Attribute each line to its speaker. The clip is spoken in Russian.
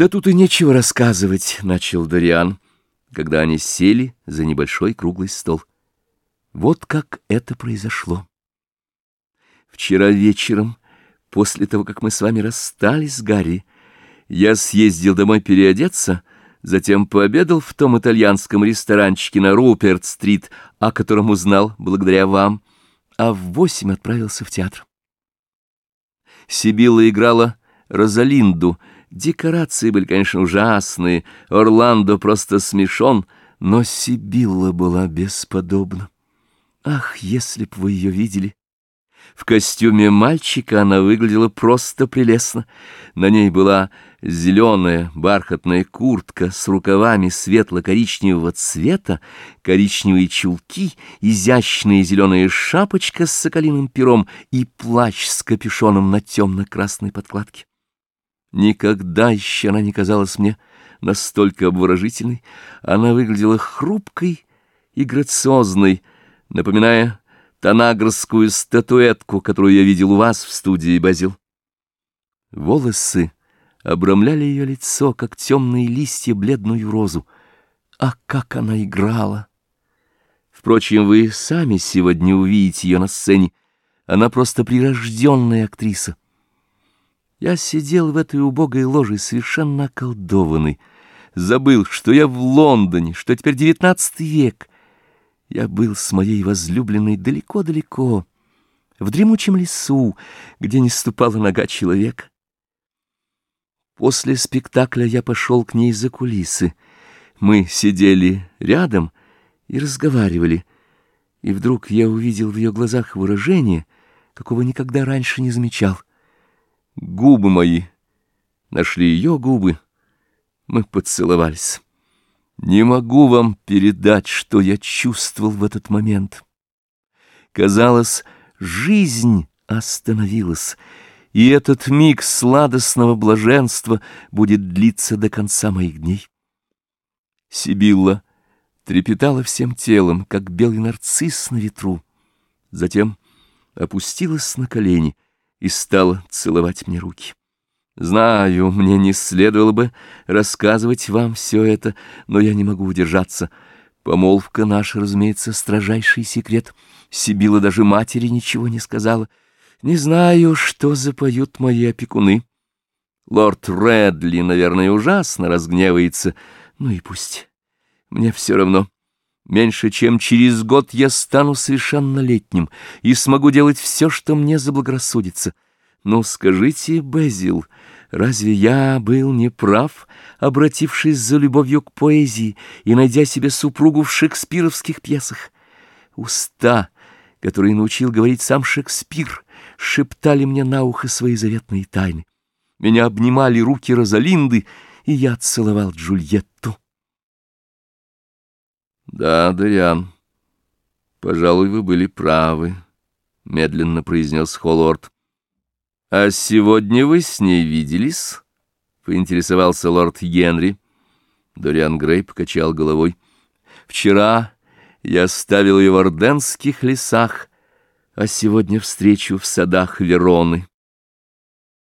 Speaker 1: «Да тут и нечего рассказывать», — начал Дориан, когда они сели за небольшой круглый стол. Вот как это произошло. Вчера вечером, после того, как мы с вами расстались с Гарри, я съездил домой переодеться, затем пообедал в том итальянском ресторанчике на Руперт-стрит, о котором узнал благодаря вам, а в восемь отправился в театр. Сибилла играла Розалинду. Декорации были, конечно, ужасные, Орландо просто смешон, но Сибилла была бесподобна. Ах, если б вы ее видели! В костюме мальчика она выглядела просто прелестно. На ней была зеленая бархатная куртка с рукавами светло-коричневого цвета, коричневые чулки, изящная зеленая шапочка с соколиным пером и плащ с капюшоном на темно-красной подкладке. Никогда еще она не казалась мне настолько обворожительной. Она выглядела хрупкой и грациозной, напоминая танагрскую статуэтку, которую я видел у вас в студии, Базил. Волосы обрамляли ее лицо, как темные листья бледную розу. А как она играла! Впрочем, вы сами сегодня увидите ее на сцене. Она просто прирожденная актриса. Я сидел в этой убогой ложе совершенно околдованный, забыл, что я в Лондоне, что теперь девятнадцатый век. Я был с моей возлюбленной далеко-далеко, в дремучем лесу, где не ступала нога человека. После спектакля я пошел к ней за кулисы. Мы сидели рядом и разговаривали, и вдруг я увидел в ее глазах выражение, какого никогда раньше не замечал — Губы мои нашли ее губы. Мы поцеловались. Не могу вам передать, что я чувствовал в этот момент. Казалось, жизнь остановилась, и этот миг сладостного блаженства будет длиться до конца моих дней. Сибилла трепетала всем телом, как белый нарцисс на ветру. Затем опустилась на колени — и стала целовать мне руки. Знаю, мне не следовало бы рассказывать вам все это, но я не могу удержаться. Помолвка наша, разумеется, строжайший секрет. Сибила даже матери ничего не сказала. Не знаю, что запоют мои опекуны. Лорд Редли, наверное, ужасно разгневается. Ну и пусть. Мне все равно. Меньше чем через год я стану совершеннолетним и смогу делать все, что мне заблагорассудится. Ну, скажите, Безил, разве я был неправ, обратившись за любовью к поэзии и найдя себе супругу в шекспировских пьесах? Уста, которые научил говорить сам Шекспир, шептали мне на ухо свои заветные тайны. Меня обнимали руки Розалинды, и я целовал Джульетту. Да, Дориан, пожалуй, вы были правы, — медленно произнес Холлорд. А сегодня вы с ней виделись? — поинтересовался лорд Генри. Дориан Грей покачал головой. Вчера я оставил ее в Орденских лесах, а сегодня встречу в садах Вероны.